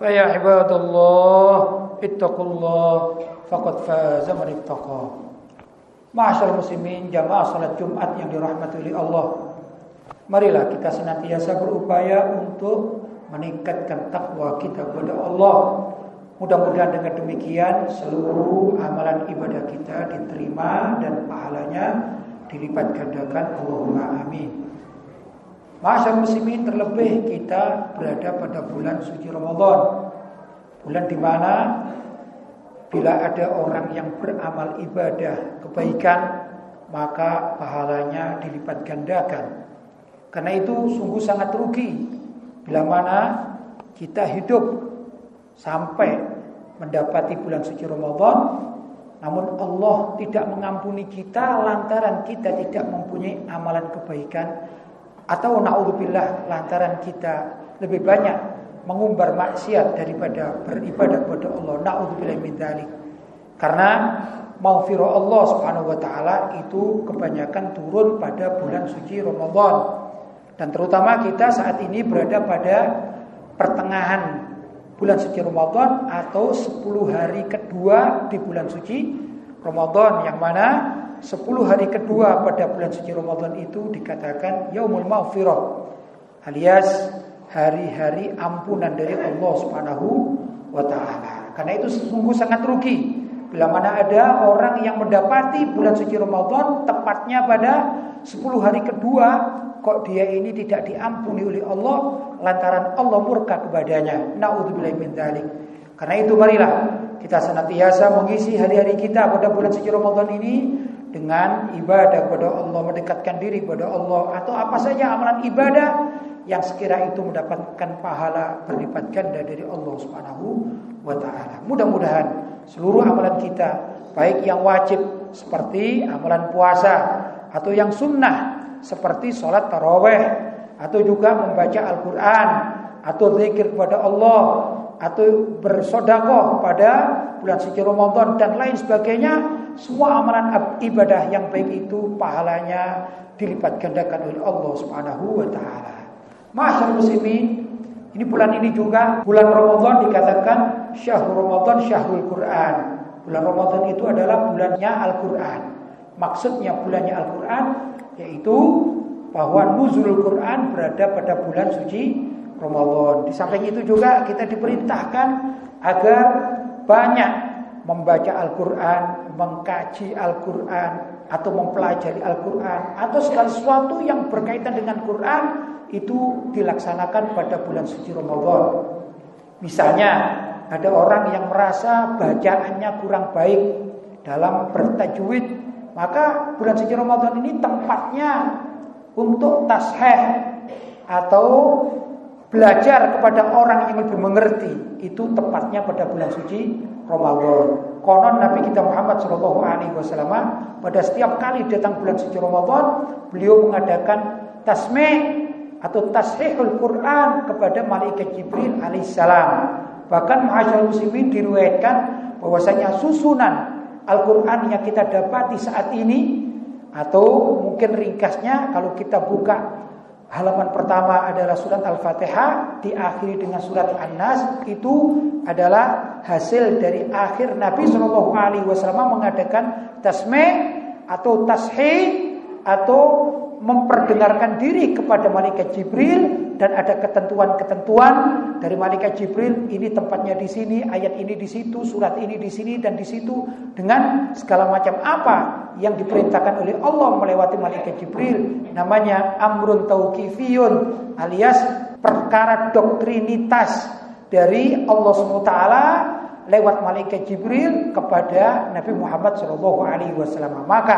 فيا عباد الله اتقوا الله فقد فاز من اتقى Masyaallah muslimin jamaah salat Jumat yang dirahmati oleh Allah Marilah kita senantiasa berupaya untuk meningkatkan takwa kita kepada Allah Mudah-mudahan dengan demikian seluruh amalan ibadah kita diterima dan pahalanya dilipat gandakan Allahumma amin Masyaallah muslimin terlebih kita berada pada bulan suci Ramadan Bulan di mana bila ada orang yang beramal ibadah kebaikan maka pahalanya dilipat gandakan. Karena itu sungguh sangat rugi bila mana kita hidup sampai mendapati bulan suci Ramadan namun Allah tidak mengampuni kita lantaran kita tidak mempunyai amalan kebaikan atau naudzubillah lantaran kita lebih banyak mengumbar maksiat daripada beribadah kepada Allah. Nauzubillah min dzalik. Karena maufiro Allah Subhanahu wa taala itu kebanyakan turun pada bulan suci Ramadan. Dan terutama kita saat ini berada pada pertengahan bulan suci Ramadan atau 10 hari kedua di bulan suci Ramadan yang mana 10 hari kedua pada bulan suci Ramadan itu dikatakan yaumul maghfirah alias hari-hari ampunan dari Allah Subhanahu wa taala. Karena itu sungguh sangat rugi bila mana ada orang yang mendapati bulan suci Ramadan tepatnya pada 10 hari kedua kok dia ini tidak diampuni oleh Allah lantaran Allah murka kepadanya. Nauzubillahi min dzalik. Karena itu marilah kita senantiasa mengisi hari-hari kita pada bulan suci Ramadan ini dengan ibadah kepada Allah, mendekatkan diri kepada Allah atau apa saja amalan ibadah yang sekira itu mendapatkan pahala berlipat ganda dari Allah Subhanahu wa taala. Mudah-mudahan seluruh amalan kita baik yang wajib seperti amalan puasa atau yang sunnah seperti sholat taraweh atau juga membaca Al-Quran atau zikir kepada Allah atau bersodakoh pada bulan suci Ramadan dan lain sebagainya semua amalan ibadah yang baik itu pahalanya dilipat gandakan oleh Allah Subhanahu wa taala. Masyaallah muslimin, ini bulan ini juga bulan Ramadan dikatakan syahrul Ramadan syahrul Quran. Bulan Ramadan itu adalah bulannya Al-Qur'an. Maksudnya bulannya Al-Qur'an yaitu bahwa nuzul Quran berada pada bulan suci Ramadan. Di samping itu juga kita diperintahkan agar banyak membaca Al-Qur'an, mengkaji Al-Qur'an atau mempelajari Al-Qur'an atau segala sesuatu yang berkaitan dengan Quran itu dilaksanakan pada bulan suci Ramadan. Misalnya ada orang yang merasa bacaannya kurang baik dalam bertajwid, maka bulan suci Ramadan ini tempatnya untuk tasheh atau belajar kepada orang yang lebih mengerti itu tepatnya pada bulan suci Ramadan. Konon Nabi kita Muhammad Shallallahu Alaihi Wasallam pada setiap kali datang bulan suci Ramadan beliau mengadakan tasmih atau tashihul Quran kepada malaikat Jibril alaihissalam. Bahkan masyaallah muslimin diriwayatkan bahwasanya susunan Al-Quran yang kita dapati saat ini atau mungkin ringkasnya kalau kita buka halaman pertama adalah surat Al-Fatihah diakhiri dengan surat An-Nas. Itu adalah hasil dari akhir Nabi Shallallahu alaihi wasallam mengadakan tasmih atau tashih atau memperdengarkan diri kepada malaikat Jibril dan ada ketentuan-ketentuan dari malaikat Jibril, ini tempatnya di sini, ayat ini di situ, surat ini di sini dan di situ dengan segala macam apa yang diperintahkan oleh Allah melewati malaikat Jibril namanya amrun tauqifiyun alias perkara doktrinitas dari Allah SWT lewat malaikat Jibril kepada Nabi Muhammad SAW. Maka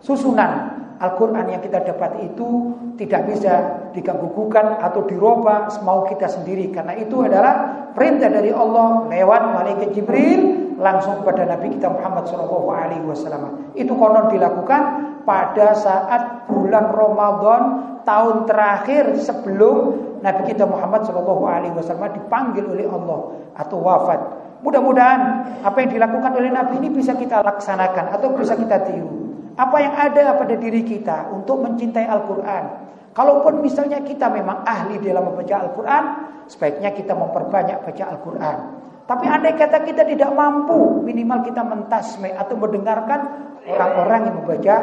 susunan Al-Quran yang kita dapat itu tidak bisa diganggu-gugat atau dirubah semau kita sendiri karena itu adalah perintah dari Allah lewat malaikat Jibril langsung kepada Nabi kita Muhammad SAW. Itu konon dilakukan pada saat bulan Ramadan tahun terakhir sebelum Nabi kita Muhammad SAW dipanggil oleh Allah atau wafat. Mudah-mudahan apa yang dilakukan oleh Nabi ini bisa kita laksanakan atau bisa kita tiru. Apa yang ada pada diri kita untuk mencintai Al-Quran. Kalaupun misalnya kita memang ahli dalam membaca Al-Quran, sebaiknya kita memperbanyak baca Al-Quran. Tapi andai kata kita tidak mampu, minimal kita mentasme atau mendengarkan orang-orang yang membaca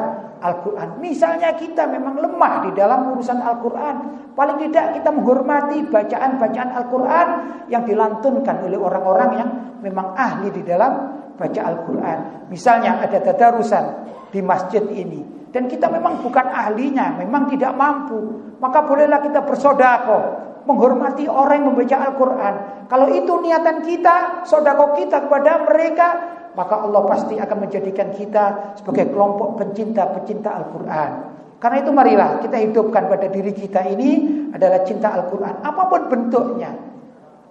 Al-Quran. Misalnya kita memang lemah di dalam urusan Al-Quran. Paling tidak kita menghormati bacaan-bacaan Al-Quran yang dilantunkan oleh orang-orang yang memang ahli di dalam baca Al-Quran. Misalnya ada tadarusan di masjid ini. Dan kita memang bukan ahlinya, memang tidak mampu. Maka bolehlah kita bersodako. Menghormati orang yang membaca Al-Quran. Kalau itu niatan kita, sodako kita kepada mereka, maka Allah pasti akan menjadikan kita sebagai kelompok pencinta-pencinta Al-Quran. Karena itu marilah kita hidupkan pada diri kita ini adalah cinta Al-Quran. Apa pun bentuknya.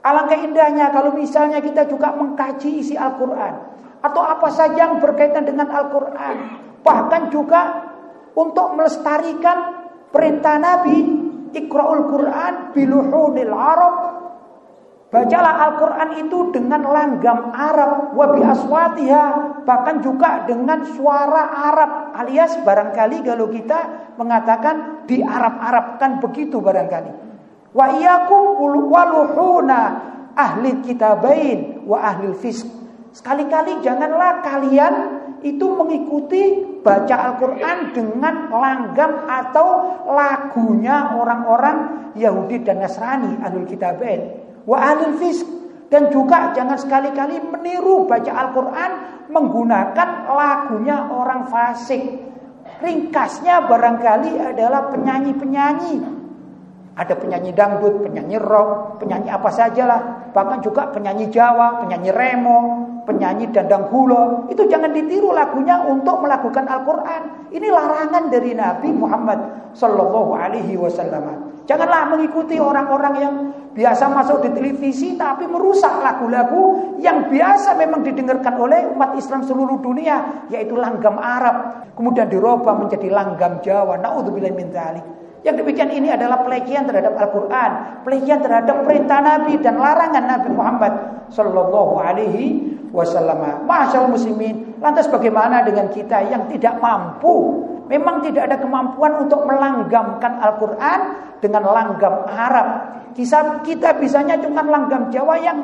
Alangkah indahnya kalau misalnya kita juga mengkaji isi Al-Quran. Atau apa saja yang berkaitan dengan Al-Quran. Bahkan juga untuk melestarikan perintah Nabi Iqra'ul Quran biluhunil Arab Bacalah Al-Quran itu dengan langgam Arab Wabi aswatiha Bahkan juga dengan suara Arab Alias barangkali kalau kita mengatakan di Arab-Arabkan begitu barangkali Wa iyakum waluhuna ahli kitabain wa ahli fisk Sekali-kali janganlah kalian itu mengikuti baca Al-Quran dengan langgam atau lagunya orang-orang Yahudi dan Nasrani Ahlul Kitabain. Wa Ahlul Fisk dan juga jangan sekali-kali meniru baca Al-Quran menggunakan lagunya orang fasik. Ringkasnya barangkali adalah penyanyi-penyanyi ada penyanyi dangdut, penyanyi rock, penyanyi apa sajalah, bahkan juga penyanyi Jawa, penyanyi remo, penyanyi dandang hula. Itu jangan ditiru lagunya untuk melakukan Al-Qur'an. Ini larangan dari Nabi Muhammad sallallahu alaihi wasallam. Janganlah mengikuti orang-orang yang biasa masuk di televisi tapi merusak lagu-lagu yang biasa memang didengarkan oleh umat Islam seluruh dunia yaitu langgam Arab kemudian dirubah menjadi langgam Jawa. Nauzubillahi min dzalik. Yang demikian ini adalah pelecehan terhadap Al-Quran, pelecehan terhadap perintah Nabi dan larangan Nabi Muhammad Sallallahu Alaihi Wasallam. Masyaallah muslimin, lantas bagaimana dengan kita yang tidak mampu? Memang tidak ada kemampuan untuk melanggamkan Al-Quran dengan langgam Arab. Kisah kita bisanya cuma langgam Jawa yang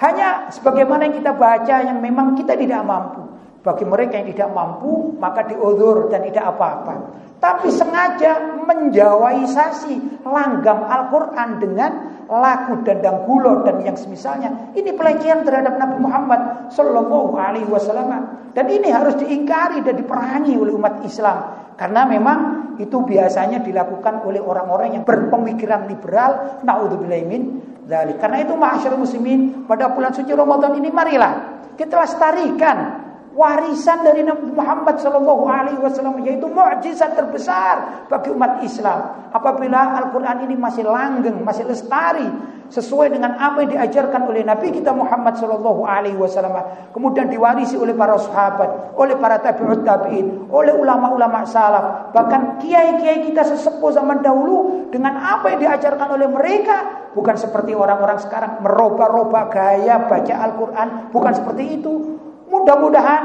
hanya sebagaimana yang kita baca yang memang kita tidak mampu. Bagi mereka yang tidak mampu maka diudur dan tidak apa-apa tapi sengaja menjawaisasi langgam Al-Quran dengan lagu dandang gulo dan yang semisalnya. Ini pelecehan terhadap Nabi Muhammad Sallallahu Alaihi Wasallam dan ini harus diingkari dan diperangi oleh umat Islam karena memang itu biasanya dilakukan oleh orang-orang yang berpemikiran liberal. Naudzubillahimin dari karena itu masyarakat muslimin pada bulan suci Ramadan ini marilah kita lestarikan warisan dari Nabi Muhammad Shallallahu Alaihi Wasallam yaitu mukjizat terbesar bagi umat Islam. Apabila Al-Quran ini masih langgeng, masih lestari sesuai dengan apa yang diajarkan oleh Nabi kita Muhammad Shallallahu Alaihi Wasallam, kemudian diwarisi oleh para sahabat, oleh para tabiut tabiin, oleh ulama-ulama salaf, bahkan kiai-kiai kita sesepuh zaman dahulu dengan apa yang diajarkan oleh mereka bukan seperti orang-orang sekarang merubah-rubah gaya baca Al-Quran, bukan seperti itu. Mudah-mudahan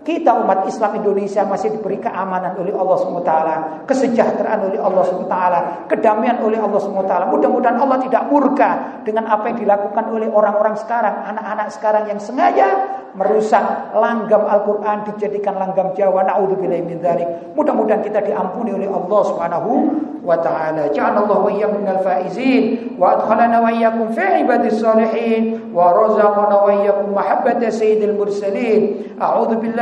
kita umat Islam Indonesia masih diberi keamanan oleh Allah SWT Kesejahteraan oleh Allah SWT Kedamaian oleh Allah SWT. Mudah-mudahan Allah tidak murka Dengan apa yang dilakukan oleh orang-orang sekarang Anak-anak sekarang yang sengaja Merusak langgam Al-Quran Dijadikan langgam Jawa. Mudah-mudahan kita diampuni oleh Allah Subhanahu wa ta'ala. Ja'anallahu wa iyyakum minal faizin Wa adkhalana wa iyyakum fi ibadis salihin Wa razaqana wa iyyakum mahabbata sayyidil mursalin.